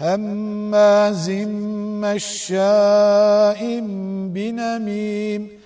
هماز مشاء بنميم